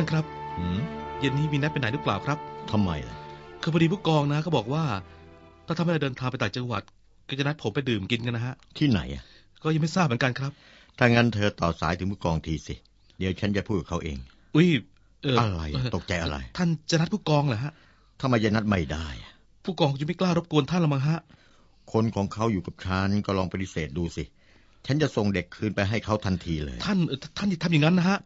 านครับหืมเย็นนี้มีนัดไปไหนหรือเปล่าครับ ทำไมล่ะคือพอดีผู้กองนะเขาบอกว่า ถ้าทำให้เราเดินทางไปต่างจังหวัด ก็จะนัดผมไปดื่มกินกันนะฮะ ที่ไหนอะ ก็ยังไม่ทราบเหมือนกันครับ ถ้างั้นเธอต่อสายถึงผู้กองทีสิ เดี๋ยวฉันจะพูดกับเขาเอง อุ้ยเอออะไรเตกใจอะไร ท่านจะนัดผู้กองเหรอฮะ ทำไมจะนัดไม่ได้อะผู้กองจะไม่กล้ารบกวนท่านละมั้งฮะ คนของเขาอยู่กับฉันก็ลองปฏิเสธดูสิ ฉันจะส่งเด็กคืนไปให้เขาทันทีเลย ท่านเอ่อท่านอย่าทำอย่างนั้นนะฮะ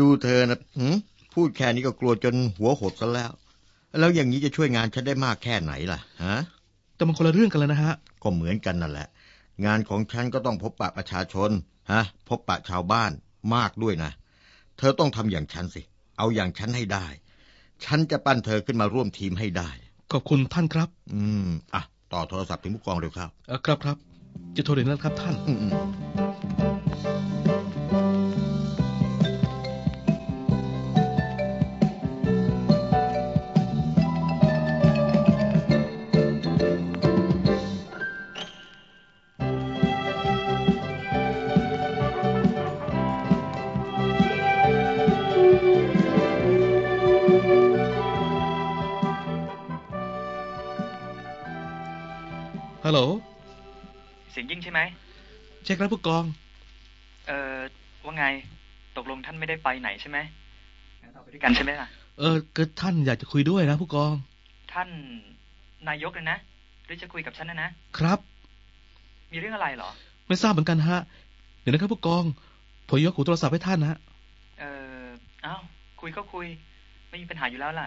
ดูเธอนะหืมพูดแค่นี้ก็กลัวจนหัวหดซะแล้ว แล้วอย่างนี้จะช่วยงานฉันได้มากแค่ไหนล่ะ ฮะ แต่มันคนละเรื่องกันแล้วนะฮะ ก็เหมือนกันนั่นแหละ งานของฉันก็ต้องพบปะประชาชน ฮะ พบปะชาวบ้านมากด้วยนะ เธอต้องทำอย่างฉันสิ เอาอย่างฉันให้ได้ ฉันจะปั้นเธอขึ้นมาร่วมทีมให้ได้ ขอบคุณท่านครับ อืม อะ ต่อโทรศัพท์ถึงผู้กองเร็วครับ เออครับครับ จะโทรเดี๋ยวนั้นครับท่าน อืมอืม เช็คแล้วผู้กอง เอ่อว่าไง ตกลงท่านไม่ได้ไปไหนใช่ไหมงั้นเราไปด้วยกันใช่ไหมล่ะ เออก็ท่านอยากจะคุยด้วยนะผู้กอง ท่านนายกเลยนะ หรือจะคุยกับฉันนะนะ ครับ มีเรื่องอะไรเหรอ ไม่ทราบเหมือนกันฮะ เดี๋ยวนะครับผู้กอง ผมยกหูโทรศัพท์ให้ท่านนะฮะเอ่อเอ้าคุยก็คุย ไม่มีปัญหาอยู่แล้วล่ะ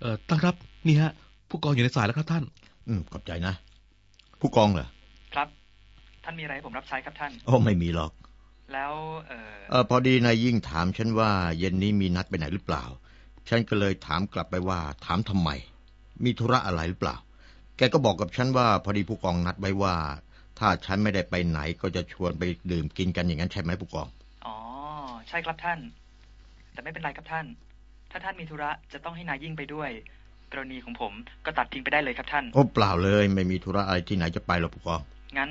เออท่านครับ นี่ฮะ ผู้กองอยู่ในสายแล้วครับท่าน อืม ขอบใจนะ ผู้กองเหรอ ครับ ท่านมีอะไรให้ผมรับใช้ครับท่าน โอ้ไม่มีหรอก แล้วเอ่อเออพอดีนายยิ่งถามฉันว่า เย็นนี้มีนัดไปไหนหรือเปล่า ฉันก็เลยถามกลับไปว่า ถามทำไม มีธุระอะไรหรือเปล่า แกก็บอกกับฉันว่า พอดีผู้กองนัดไว้ว่า ถ้าฉันไม่ได้ไปไหนก็จะชวนไปดื่มกินกันอย่างนั้นใช่ไหมผู้กอง อ๋อใช่ครับท่าน แต่ไม่เป็นไรครับท่าน ถ้าท่านมีธุระจะต้องให้นายยิ่งไปด้วย กรณีของผมก็ตัดทิ้งไปได้เลยครับท่าน โอ้เปล่าเลย ไม่มีธุระอะไรที่ไหนจะไปหรอกผู้กอง งั้น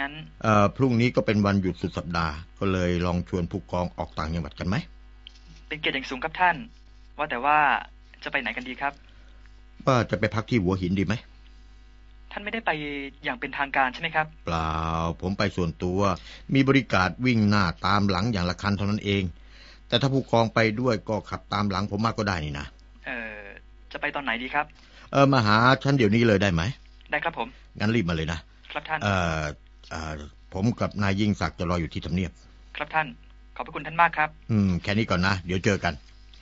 งั้นเอ่อพรุ่งนี้ก็เป็นวันหยุดสุดสัปดาห์ ก็เลยลองชวนผู้กองออกต่างจังหวัดกันไหม เป็นเกียรติอย่างสูงครับท่าน ว่าแต่ว่าจะไปไหนกันดีครับ ว่าจะไปพักที่หัวหินดีไหม ท่านไม่ได้ไปอย่างเป็นทางการใช่ไหมครับ เปล่า ผมไปส่วนตัว มีบริการวิ่งหน้าตามหลังอย่างละคันเท่านั้นเอง แต่ถ้าผู้กองไปด้วยก็ขับตามหลังผมมากก็ได้นี่นะ เอ่อ จะไปตอนไหนดีครับ เออมาหาฉันเดี๋ยวนี้เลยได้ไหม ได้ครับผม งั้นรีบมาเลยนะ ครับท่าน เออเออ ผมกับนายยิ่งศักดิ์จะรออยู่ที่ทำเนียบ ครับท่าน ขอบพระคุณท่านมากครับ อืม แค่นี้ก่อนนะ เดี๋ยวเจอกัน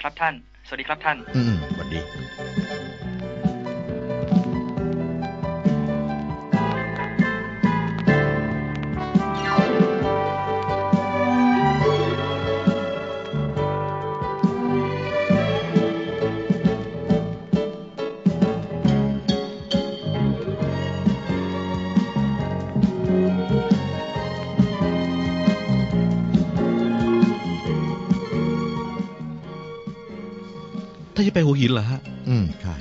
ครับท่าน สวัสดีครับท่าน อืมสวัสดี คถ้าจะไปหัวหินเหรอฮะ อืมใช่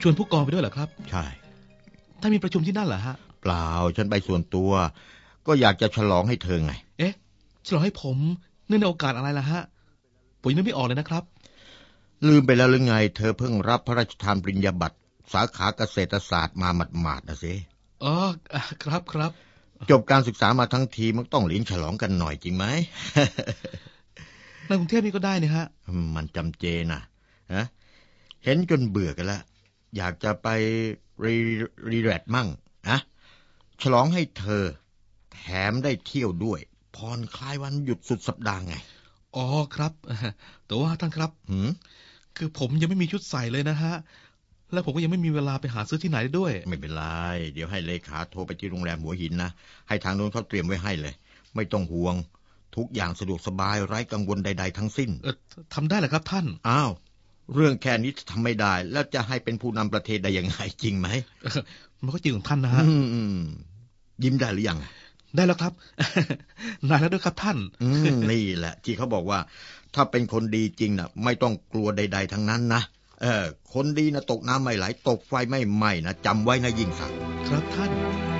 ชวนผู้กองไปด้วยเหรอครับ ใช่ถ้ามีประชุมที่นั่นเหรอฮะ เปล่าฉันไปส่วนตัว ก็อยากจะฉลองให้เธอไง เอ๊ะ ฉลองให้ผมเนื่องในโอกาสอะไรล่ะฮะผมยังนึกไม่ออกเลยนะครับ ลืมไปแล้วหรือไง เธอเพิ่งรับพระราชทานปริญญาบัตรสาขาเกษตรศาสตร์มาหมาดๆนะสิอ๋ออะครับครับ จบการศึกษามาทั้งทีมันต้องเลี้ยงฉลองกันหน่อยจริงไหมในกรุงเทพนี่ก็ได้นี่ฮะ มันจำเจนะฮะ เห็นจนเบื่อกันแล้วอยากจะไปรีรีแลกซ์มั่งนะฉลองให้เธอ แถมได้เที่ยวด้วยผ่อนคลายวันหยุดสุดสัปดาห์ไง อ๋อครับ แต่ว่าท่านครับหืมคือผมยังไม่มีชุดใส่เลยนะฮะ และผมก็ยังไม่มีเวลาไปหาซื้อที่ไหนด้วย ไม่เป็นไร เดี๋ยวให้เลขาโทรไปที่โรงแรมหัวหินนะ ให้ทางโน้นเขาเตรียมไว้ให้เลย ไม่ต้องห่วง ทุกอย่างสะดวกสบายไร้กังวลใด ๆ ทั้งสิ้น เออทำได้เหรอครับท่าน อ้าว เรื่องแค่นี้ทำไม่ได้ แล้วจะให้เป็นผู้นำประเทศได้ยังไงจริงไหมเออมันก็จริงของท่านนะฮะอืมอืมยิ้มได้หรือยังได้แล้วครับนายแล้วด้วยครับท่านอืมนี่แหละ ที่เขาบอกว่า ถ้าเป็นคนดีจริงนะไม่ต้องกลัวใด ๆ ทั้งนั้นนะเออ คนดีนะตกน้ำไม่ไหล ตกไฟไม่ไหม้นะจำไว้นะยิ่งศักดิ์ครับท่าน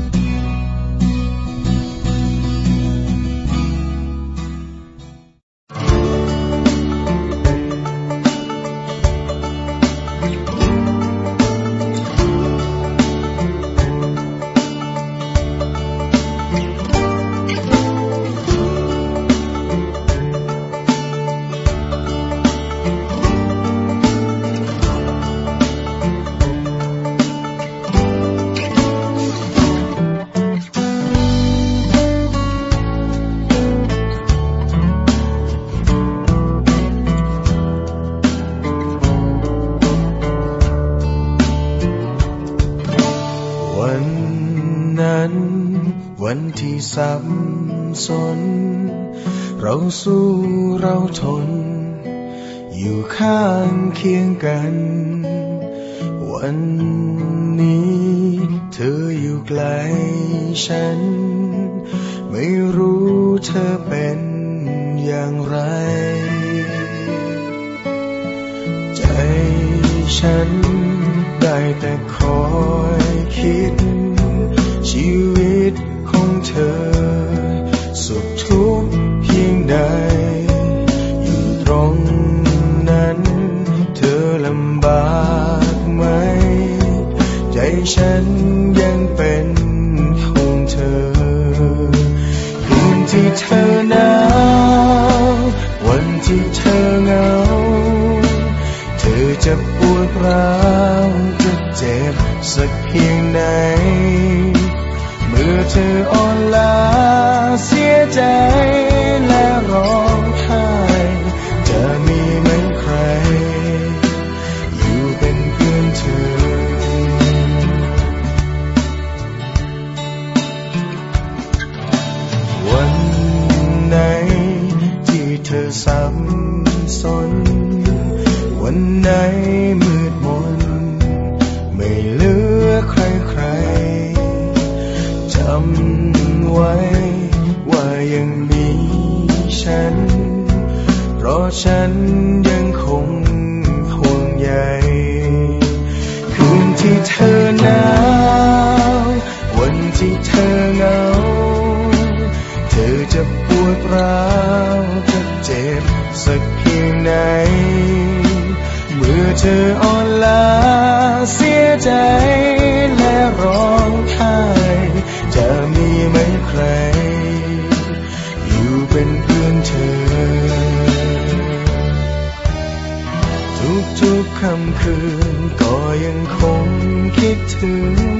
วันนั้น วันที่สับสน เราสู้เราทน อยู่ข้างเคียงกัน วันนี้ เธออยู่ไกลฉัน ไม่รู้เธอเป็นอย่างไร ใจฉันได้แต่คอ คิด ชีวิตของเธอ สุขทุกข์เพียงใด อยู่ตรงนั้น เธอลำบากไหม ใจฉันยังเป็นของเธอคืนที่เธอหนาววันที่เธอเหงา เธอจะปวดร้าว สักเพียงไหน ที่เธอเหงา เธอจะปวดร้าวจะเจ็บสักเพียงไหน เมื่อเธออ่อนล้าเสียใจและร้องไห้จะมีไหมใคร อยู่เป็นเพื่อนเธอ ทุกๆค่ำคืนก็ยังคงคิดถึง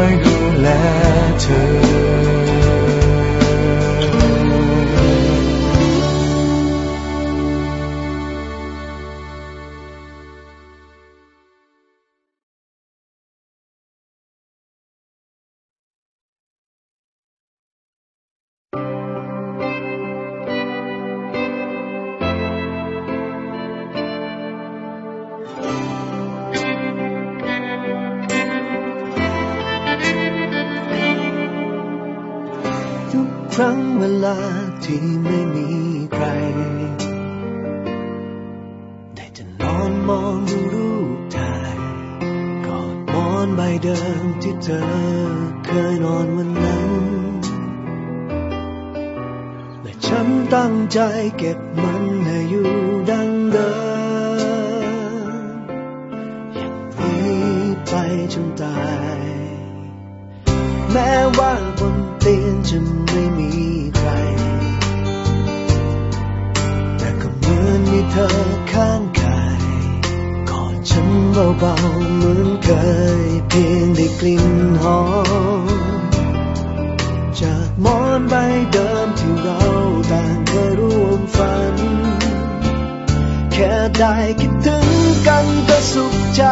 อยดูแลเธอาที่ไม่มีใคร ได้จะนอนมองดูรูปถ่ายกอดมอนใบเดิมที่เธอเคยนอนวันนั้น และฉันตั้งใจเก็บมันให้อยู่ดังเดิมอย่างนี้ไปจนตาย แม้ว่าบนเตียงจะไม่มีใคร แต่ก็เหมือนมีเธอข้างกายกอดฉันเบาๆเหมือนเคย เพียงได้กลิ่นหอมจากหมอนใบเดิมที่เราต่างเคยร่วมฝัน แค่ได้คิดถึงกันก็สุขใจ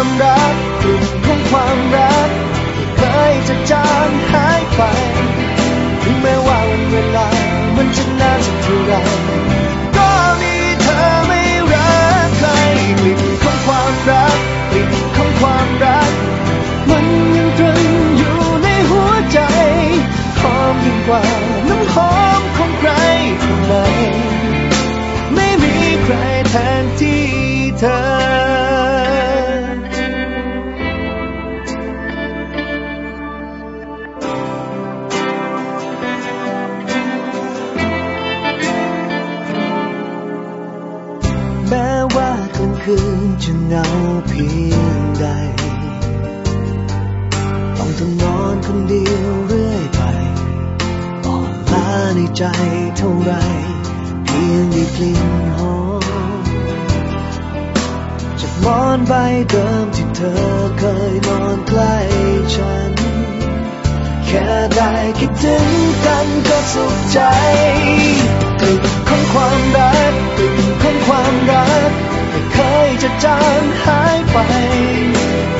ความรักกลิ่นของความรักที่เคยจะจางหายไป ถึงแม้ว่าวันเวลามันจะนานสักเท่าไร คิดถึงกันก็สุขใจกลิ่นของความรักกลิ่นของความรักไม่เคยจะจางหายไป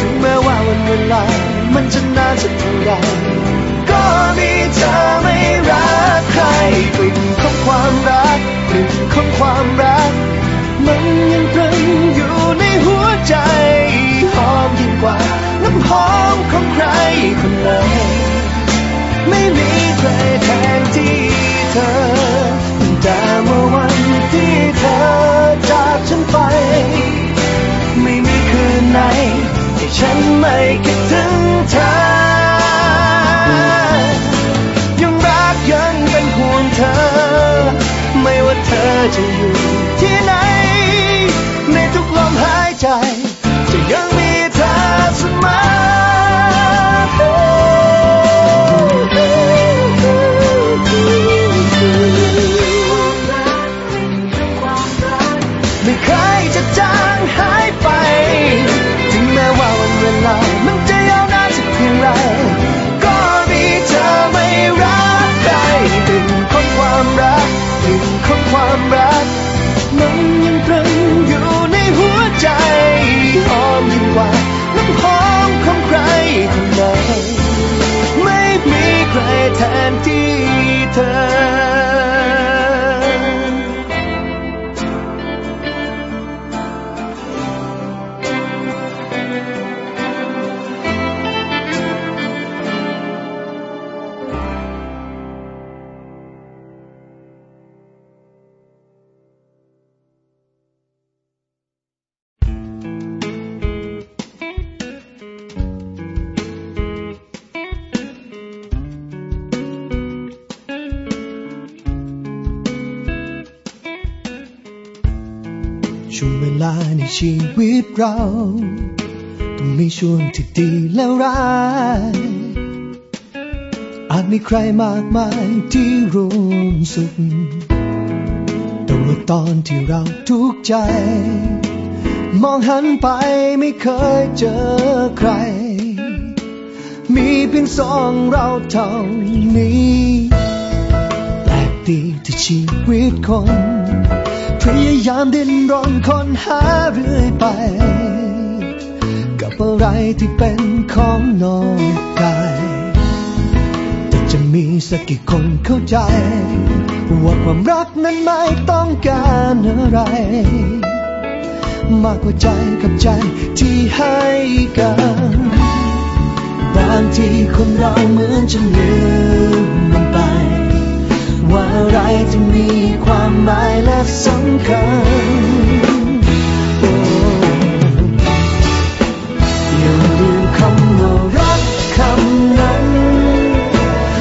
ถึงแม้ว่าวันเวลามันจะนานสักเท่าไรก็มีเธอไม่รักใครกลิ่นของความรักกลิ่นของความรัก มันยังตรึงอยู่ในหัวใจ หอมยิ่งกว่าน้ำหอมของใครคนไหน ไม่มีใครแทนที่เธอแต่เมื่อวันที่เธอจากฉันไป ไม่มีคืนไหนที่ฉันไม่คิดถึงเธอ ยังรักยังเป็นห่วงเธอ ไม่ว่าเธอจะอยู่ที่ไหน ในทุกลมหายใจ ชีวิตเรา ต้องมีช่วงที่ดีและร้ายอาจมีใครมากมายที่ร่วมสุขแต่ว่าตอนที่เราทุกข์ใจ มองหันไปไม่เคยเจอใคร มีเพียงสองเราเท่านี้ แปลกดีที่ชีวิตคน พยายามดิ้นรนค้นหาเรื่อยไป กับอะไรที่เป็นของนอกกายแต่จะมีสักกี่คนเข้าใจ ว่าความรักนั้นไม่ต้องการอะไร มากกว่าใจกับใจที่ให้กัน บางทีคนเราเหมือนจะลืมมันไปว่า อะไรที่มีความหมายและสำคัญโอ้อย่าลืมคำว่ารักคำนั้น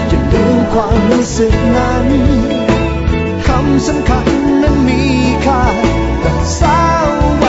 อย่าลืมความรู้สึกนั้นคำสำคัญนั้นมีค่ารักษาไว้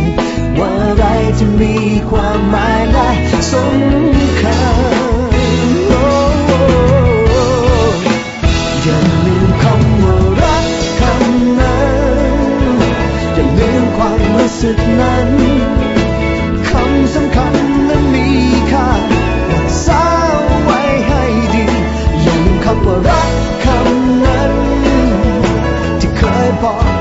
ว่าอะไรที่มีความหมายและสำคัญโอ้อย่าลืมคำว่ารักคำนั้นอย่าลืมความรู้สึกนั้นคำสำคัญนั้นมีค่ารักษาไว้ให้ดีอย่าลืมคำว่ารักคำนั้นที่เคยบอก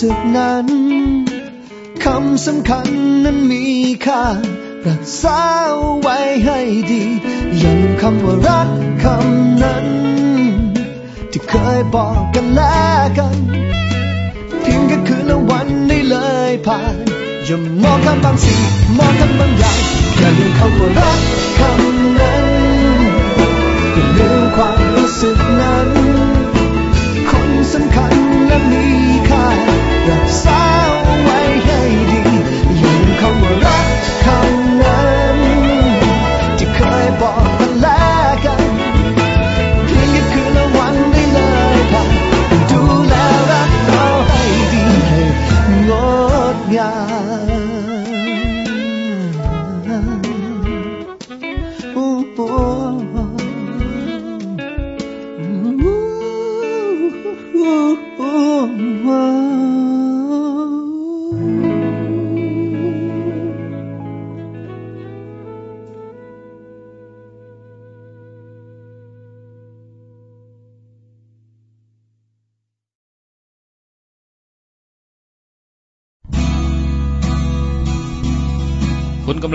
สึกนั้น คำสำคัญนั้นมีค่า รักษาไว้ให้ดี อย่าลืมคำว่ารักคำนั้น ที่เคยบอกกันแล้วกันเพียงแค่คืนละวันได้เลยผ่าน อย่ามองข้ามบางสิ่งมองข้ามบางอย่างอย่าลืมคำว่ารักคำนั้นอย่าลืมความรู้สึกนั้น คนสำคัญและมีค่า รักษา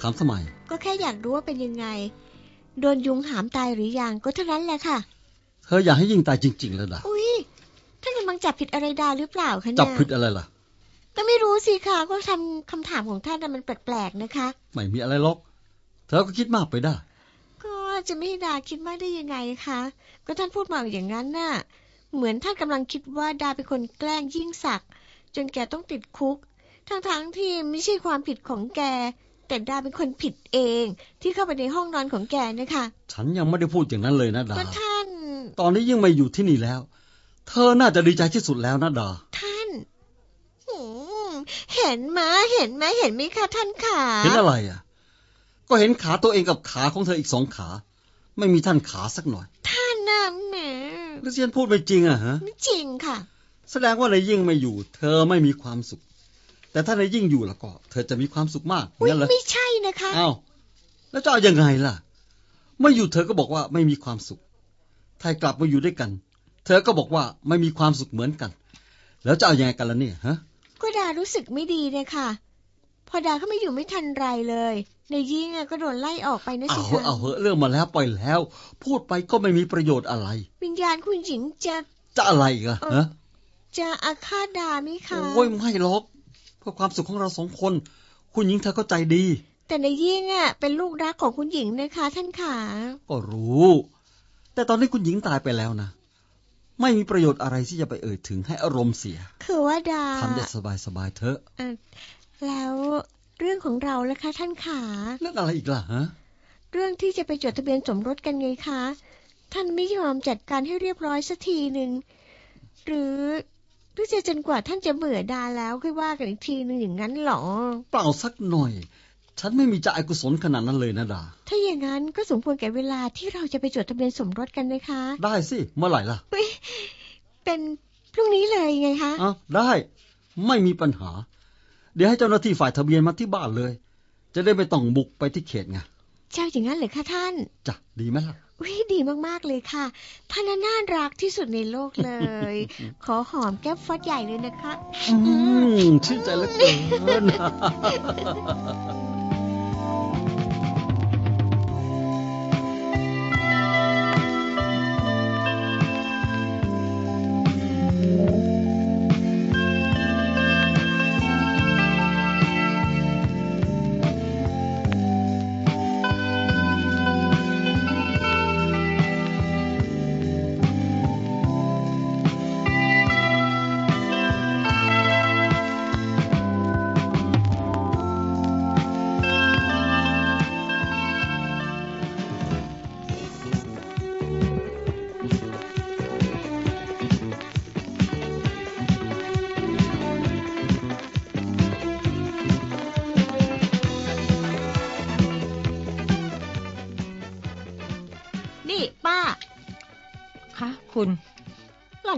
ถามทำไม ก็แค่อยากรู้ว่าเป็นยังไง โดนยุงหามตายหรือยังก็เท่านั้นแหละค่ะ เธออยากให้ยิ่งตายจริงๆแล้วดาอุ้ยท่านกำลังจับผิดอะไรดาหรือเปล่าคะเนี่ยจับผิดอะไรล่ะ ก็ไม่รู้สิคะก็ทำคำถามของท่านน่ะมันแปลกๆนะคะ ไม่มีอะไรหรอก เธอก็คิดมากไปได้ ก็จะไม่ให้ดาคิดมากได้ยังไงคะ ก็ท่านพูดมาอย่างนั้นน่ะ เหมือนท่านกำลังคิดว่าดาเป็นคนแกล้งยิ่งศักดิ์จนแกต้องติดคุก ทั้งๆที่ไม่ใช่ความผิดของแก แต่ดาเป็นคนผิดเอง ที่เข้าไปในห้องนอนของแกนะคะฉันยังไม่ได้พูดอย่างนั้นเลยนะดาก็ท่าน ตอนนี้ยิ่งไม่อยู่ที่นี่แล้ว เธอน่าจะดีใจที่สุดแล้วนะดา ท่านหืมเห็นไหมเห็นไหมเห็นไหมคะท่านขาเห็นอะไรอะ ก็เห็นขาตัวเองกับขาของเธออีกสองขา ไม่มีท่านขาสักหน่อย ท่านน่ะแหมหรือฉันพูดไม่จริงอะฮะไม่จริงค่ะ แสดงว่าในยิ่งไม่อยู่ เธอไม่มีความสุข แต่ถ้าในยิ่งอยู่แล้วก็ เธอจะมีความสุขมากอุ้ยงั้นเหรอไม่ใช่นะคะอ้าวแล้วจะเอายังไงล่ะไม่อยู่เธอก็บอกว่าไม่มีความสุขถ้ากลับมาอยู่ด้วยกัน เธอก็บอกว่าไม่มีความสุขเหมือนกัน แล้วจะเอายังไงกันล่ะเนี่ยฮะก็ดารู้สึกไม่ดีเลยค่ะ พอดาเขาไม่อยู่ไม่ทันไรเลย ในยิ่งอะก็โดนไล่ออกไปนะเอาสิเหอะคะเอาเหอะเรื่องมาแล้วปล่อยแล้ว พูดไปก็ไม่มีประโยชน์อะไร วิญญาณคุณหญิงจะจะอะไรอีกันฮะจะอาฆาตดาไหมคะโอ้ยไม่หรอก เพื่อความสุขของเราสองคน คุณหญิงเธอก็ใจดี แต่ในยิ่งอะเป็นลูกรักของคุณหญิงนะคะ ท่านขาก็รู้ แต่ตอนนี้คุณหญิงตายไปแล้วนะไม่มีประโยชน์อะไรที่จะไปเอ่ยถึงให้อารมณ์เสีย คือว่าดาทำได้สบายๆเถอะเอ่อแล้วเรื่องของเราล่ะคะท่านขาเรื่องอะไรอีกล่ะฮะเรื่องที่จะไปจดทะเบียนสมรสกันไงคะ ท่านไม่ยอมจัดการให้เรียบร้อยสักทีหนึ่งหรือ หรือจะจนกว่าท่านจะเบื่อดาแล้วค่อยว่ากันอีกทีหนึ่งอย่างนั้นเหรอ เปล่าสักหน่อย ฉันไม่มีใจกุศลขนาดนั้นเลยนะดา ถ้าอย่างนั้นก็สมควรแก่เวลาที่เราจะไปจดทะเบียนสมรสกันนะคะ ได้สิ เมื่อไหร่ล่ะเฮ้ยเป็นพรุ่งนี้เลยไงคะอะได้ ไม่มีปัญหา เดี๋ยวให้เจ้าหน้าที่ฝ่ายทะเบียนมาที่บ้านเลย จะได้ไม่ต้องบุกไปที่เขตไง เจ้าอย่างนั้นเหรอคะท่าน จ้ะ ดีไหมล่ะ อุ้ยดีมากๆเลยค่ะท่านน่ารักที่สุดในโลกเลย ขอหอมแก้มฟอดใหญ่เลยนะคะ อืมชื่นใจเหลือเกินนี่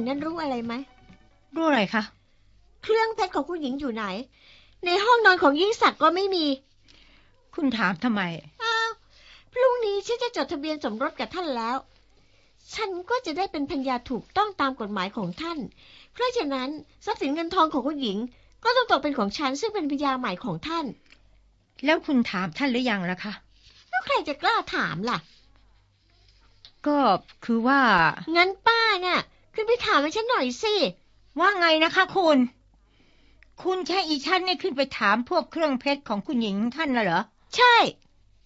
หล่อนนั้นรู้อะไรไหมรู้อะไรคะ เครื่องเพชรของคุณหญิงอยู่ไหน ในห้องนอนของยิ่งศักดิ์ก็ไม่มี คุณถามทำไม อ้าว พรุ่งนี้ฉันจะจดทะเบียนสมรสกับท่านแล้ว ฉันก็จะได้เป็นพัญญาถูกต้องตามกฎหมายของท่าน เพราะฉะนั้นทรัพย์สินเงินทองของคุณหญิง ก็ต้องตกเป็นของฉันซึ่งเป็นพัญญาใหม่ของท่าน แล้วคุณถามท่านหรือยังล่ะคะ แล้วใครจะกล้าถามล่ะ ก็คือว่า งั้นป้าน่ะ ขึ้นไปถามให้ฉันหน่อยสิ ว่าไงนะคะคุณ คุณใช้อีฉันเนี่ยขึ้นไปถามพวกเครื่องเพชรของคุณหญิงท่านน่ะเหรอ ใช่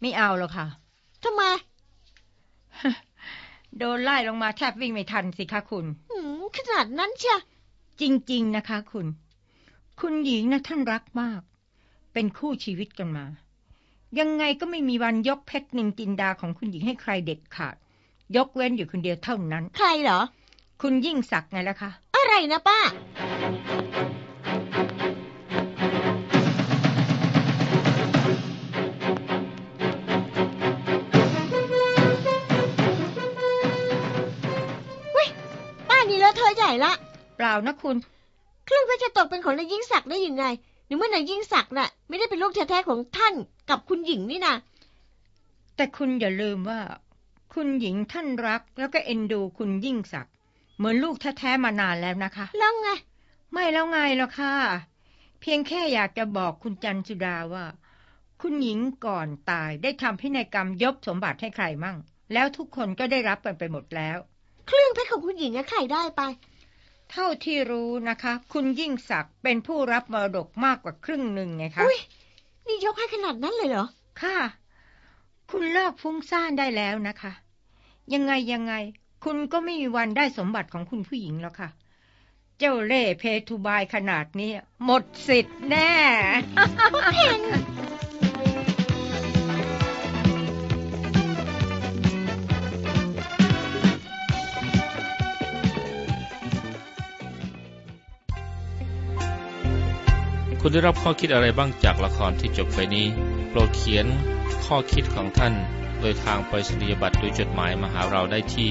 ไม่เอาหรอกค่ะทำไม โดนไล่ลงมาแทบวิ่งไม่ทันสิคะคุณหืมขนาดนั้นเชียจริง ๆ นะคะ คุณ คุณหญิงนะท่านรักมาก เป็นคู่ชีวิตกันมา ยังไงก็ไม่มีวันยกเพชรนินจินดาของคุณหญิงให้ใครเด็ดขาด ยกเว้นอยู่คนเดียวเท่านั้น ใครเหรอ คุณยิ่งศักดิ์ไงล่ะคะ อะไรนะป้า เฮ้ย ป้านี่เลอะเทอะใหญ่ละ เปล่านะคุณ เครื่องเพชรจะตกเป็นของนายยิ่งศักดิ์ได้ยังไงในเมื่อนายยิ่งศักดิ์น่ะ ไม่ได้เป็นลูกแท้ๆของท่านกับคุณหญิงนี่นะ แต่คุณอย่าลืมว่า คุณหญิงท่านรักแล้วก็เอ็นดูคุณยิ่งศักดิ์ เหมือนลูกแท้ๆมานานแล้วนะคะแล้วไง ไม่แล้วไงหรอกค่ะ เพียงแค่อยากจะบอกคุณจันสุดาว่า คุณหญิงก่อนตายได้ทำพินัยกรรมยกสมบัติให้ใครมั่ง แล้วทุกคนก็ได้รับกันไปหมดแล้ว เครื่องเพชรของคุณหญิงอะใครได้ไป เท่าที่รู้นะคะ คุณยิ่งศักดิ์เป็นผู้รับมรดกมากกว่าครึ่งหนึ่งไงคะอุ้ยนี่ยกให้ขนาดนั้นเลยเหรอค่ะ คุณเลิกฟุ้งซ่านได้แล้วนะคะ ยังไงยังไง คุณก็ไม่มีวันได้สมบัติของคุณผู้หญิงแล้วค่ะ เจ้าเล่ห์เพทุบายขนาดนี้ หมดสิทธิ์แน่คุณได้รับข้อคิดอะไรบ้างจากละครที่จบไปนี้ โปรดเขียนข้อคิดของท่าน โดยทางไปรษณียบัตรโดยจดหมายมาหาเราได้ที่